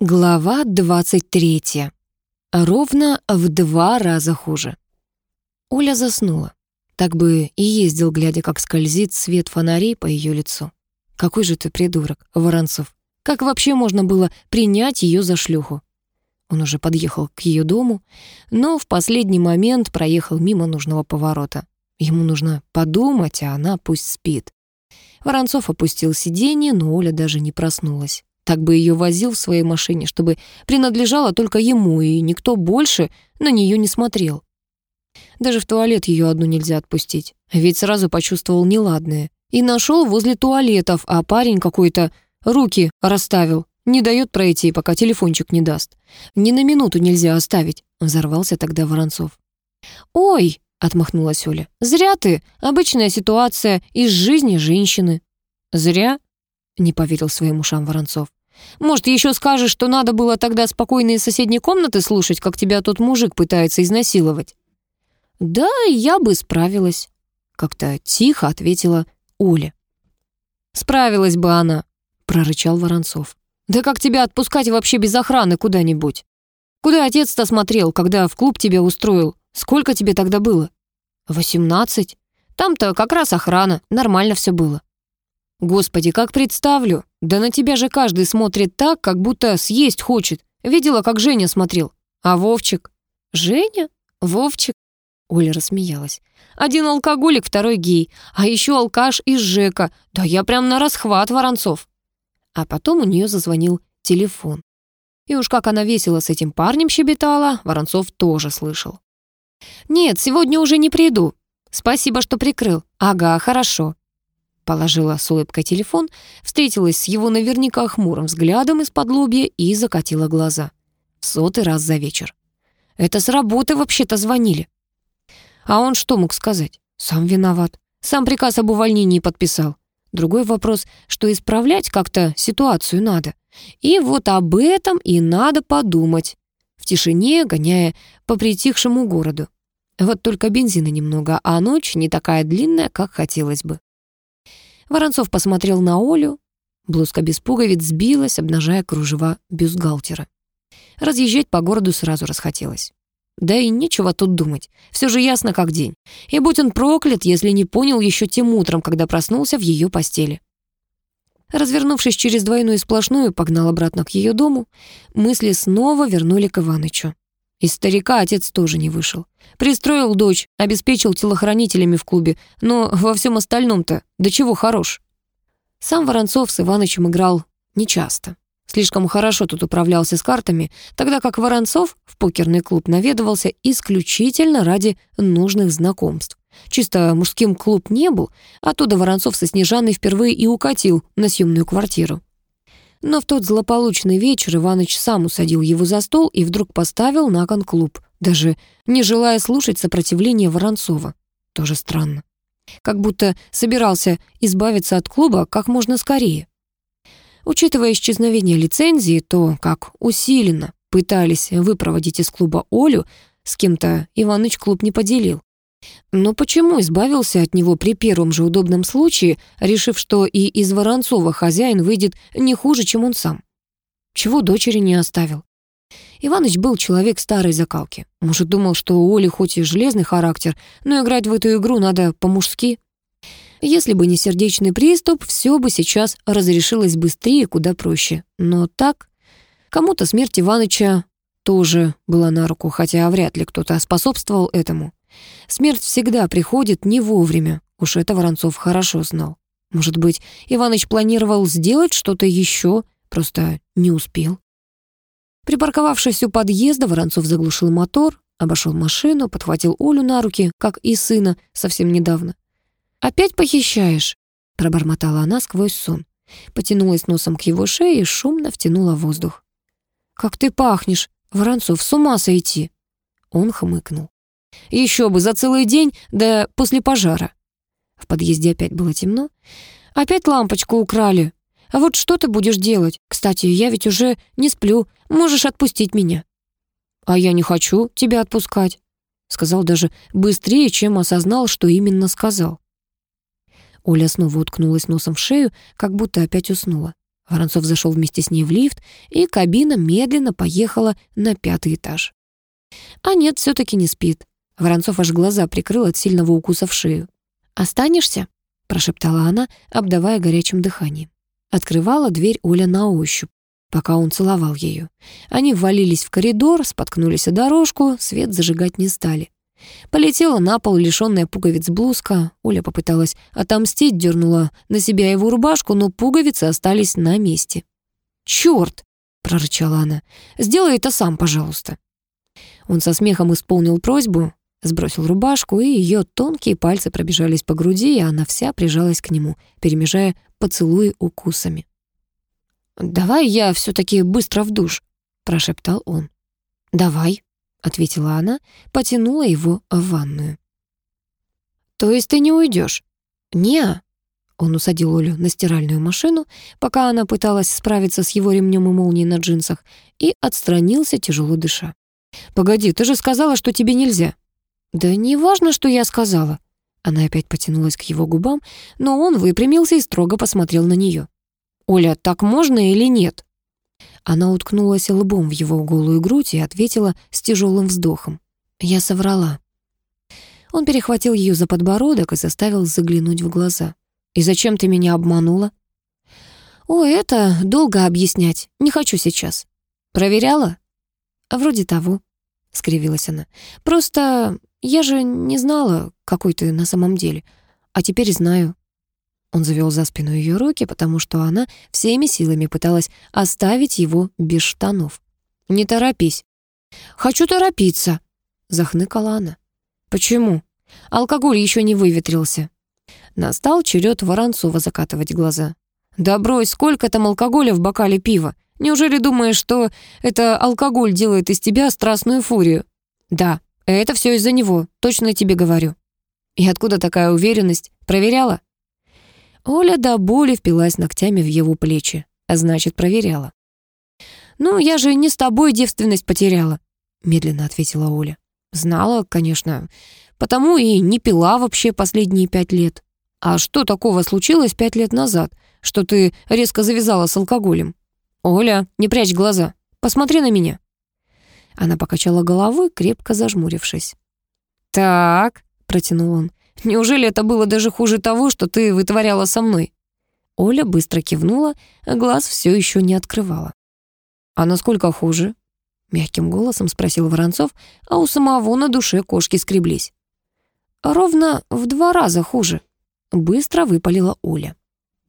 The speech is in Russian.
Глава 23. Ровно в два раза хуже. Оля заснула. Так бы и ездил, глядя, как скользит свет фонарей по ее лицу. Какой же ты придурок, Воронцов. Как вообще можно было принять ее за шлюху? Он уже подъехал к ее дому, но в последний момент проехал мимо нужного поворота. Ему нужно подумать, а она пусть спит. Воронцов опустил сиденье, но Оля даже не проснулась. Так бы ее возил в своей машине, чтобы принадлежала только ему, и никто больше на нее не смотрел. Даже в туалет ее одну нельзя отпустить, ведь сразу почувствовал неладное. И нашел возле туалетов, а парень какой-то руки расставил, не дает пройти, пока телефончик не даст. Ни на минуту нельзя оставить, взорвался тогда Воронцов. «Ой!» — отмахнулась Оля. «Зря ты! Обычная ситуация из жизни женщины». «Зря?» — не поверил своим ушам Воронцов. Может, еще скажешь, что надо было тогда спокойно из соседней комнаты слушать, как тебя тот мужик пытается изнасиловать?» «Да, я бы справилась», — как-то тихо ответила Оля. «Справилась бы она», — прорычал Воронцов. «Да как тебя отпускать вообще без охраны куда-нибудь? Куда отец-то смотрел, когда в клуб тебя устроил? Сколько тебе тогда было?» «Восемнадцать. Там-то как раз охрана, нормально все было». Господи, как представлю. Да на тебя же каждый смотрит так, как будто съесть хочет. Видела, как Женя смотрел. А Вовчик? Женя? Вовчик? Оля рассмеялась. Один алкоголик, второй гей. А еще алкаш из Жека. Да я прям на расхват, Воронцов. А потом у нее зазвонил телефон. И уж как она весело с этим парнем щебетала, Воронцов тоже слышал. «Нет, сегодня уже не приду. Спасибо, что прикрыл. Ага, хорошо. Положила с улыбкой телефон, встретилась с его наверняка хмурым взглядом из-под лобья и закатила глаза. В сотый раз за вечер. Это с работы вообще-то звонили. А он что мог сказать? Сам виноват. Сам приказ об увольнении подписал. Другой вопрос, что исправлять как-то ситуацию надо. И вот об этом и надо подумать. В тишине, гоняя по притихшему городу. Вот только бензина немного, а ночь не такая длинная, как хотелось бы. Воронцов посмотрел на Олю. Блузка без пуговиц сбилась, обнажая кружева бюстгальтера. Разъезжать по городу сразу расхотелось. Да и нечего тут думать. Все же ясно как день. И будь он проклят, если не понял еще тем утром, когда проснулся в ее постели. Развернувшись через двойную сплошную, погнал обратно к ее дому. Мысли снова вернули к Иванычу. Из старика отец тоже не вышел. Пристроил дочь, обеспечил телохранителями в клубе, но во всем остальном-то до чего хорош. Сам Воронцов с Иванычем играл нечасто. Слишком хорошо тут управлялся с картами, тогда как Воронцов в покерный клуб наведывался исключительно ради нужных знакомств. Чисто мужским клуб не был, оттуда Воронцов со Снежаной впервые и укатил на съемную квартиру. Но в тот злополучный вечер Иваныч сам усадил его за стол и вдруг поставил на кон клуб, даже не желая слушать сопротивление Воронцова. Тоже странно. Как будто собирался избавиться от клуба как можно скорее. Учитывая исчезновение лицензии, то, как усиленно пытались выпроводить из клуба Олю, с кем-то Иваныч клуб не поделил. Но почему избавился от него при первом же удобном случае, решив, что и из Воронцова хозяин выйдет не хуже, чем он сам? Чего дочери не оставил? Иваныч был человек старой закалки. Может, думал, что у Оли хоть и железный характер, но играть в эту игру надо по-мужски. Если бы не сердечный приступ, все бы сейчас разрешилось быстрее и куда проще. Но так... Кому-то смерть Иваныча тоже была на руку, хотя вряд ли кто-то способствовал этому. Смерть всегда приходит не вовремя, уж это Воронцов хорошо знал. Может быть, Иваныч планировал сделать что-то еще, просто не успел. Припарковавшись у подъезда, Воронцов заглушил мотор, обошел машину, подхватил Олю на руки, как и сына совсем недавно. «Опять похищаешь?» — пробормотала она сквозь сон. Потянулась носом к его шее и шумно втянула воздух. «Как ты пахнешь! Воронцов, с ума сойти!» Он хмыкнул. Еще бы, за целый день, да после пожара. В подъезде опять было темно. Опять лампочку украли. А вот что ты будешь делать? Кстати, я ведь уже не сплю. Можешь отпустить меня. А я не хочу тебя отпускать. Сказал даже быстрее, чем осознал, что именно сказал. Оля снова уткнулась носом в шею, как будто опять уснула. Воронцов зашел вместе с ней в лифт, и кабина медленно поехала на пятый этаж. А нет, все-таки не спит. Воронцов аж глаза прикрыл от сильного укуса в шею. «Останешься?» — прошептала она, обдавая горячим дыханием. Открывала дверь Оля на ощупь, пока он целовал ее. Они ввалились в коридор, споткнулись о дорожку, свет зажигать не стали. Полетела на пол лишённая пуговиц блузка. Оля попыталась отомстить, дернула на себя его рубашку, но пуговицы остались на месте. «Чёрт!» — прорычала она. «Сделай это сам, пожалуйста». Он со смехом исполнил просьбу, сбросил рубашку, и ее тонкие пальцы пробежались по груди, и она вся прижалась к нему, перемежая поцелуи укусами. «Давай я все таки быстро в душ», — прошептал он. «Давай», — ответила она, потянула его в ванную. «То есть ты не уйдешь? «Не-а». Он усадил Олю на стиральную машину, пока она пыталась справиться с его ремнем и молнией на джинсах, и отстранился, тяжело дыша. «Погоди, ты же сказала, что тебе нельзя». «Да не важно, что я сказала». Она опять потянулась к его губам, но он выпрямился и строго посмотрел на нее. «Оля, так можно или нет?» Она уткнулась лбом в его голую грудь и ответила с тяжелым вздохом. «Я соврала». Он перехватил ее за подбородок и заставил заглянуть в глаза. «И зачем ты меня обманула?» «О, это долго объяснять. Не хочу сейчас». «Проверяла?» «Вроде того», — скривилась она. «Просто я же не знала, какой ты на самом деле. А теперь знаю. Он завел за спину ее руки, потому что она всеми силами пыталась оставить его без штанов. «Не торопись». «Хочу торопиться», — захныкала она. «Почему? Алкоголь еще не выветрился». Настал черед Воронцова закатывать глаза. «Да брось, сколько там алкоголя в бокале пива? Неужели думаешь, что это алкоголь делает из тебя страстную фурию?» «Да, это все из-за него, точно тебе говорю». «И откуда такая уверенность? Проверяла?» Оля до боли впилась ногтями в его плечи, а значит, проверяла. «Ну, я же не с тобой девственность потеряла», — медленно ответила Оля. «Знала, конечно, потому и не пила вообще последние пять лет. А что такого случилось пять лет назад, что ты резко завязала с алкоголем? Оля, не прячь глаза, посмотри на меня». Она покачала головой, крепко зажмурившись. «Так», — протянул он, Неужели это было даже хуже того, что ты вытворяла со мной?» Оля быстро кивнула, а глаз все еще не открывала. «А насколько хуже?» — мягким голосом спросил Воронцов, а у самого на душе кошки скреблись. «Ровно в два раза хуже», — быстро выпалила Оля.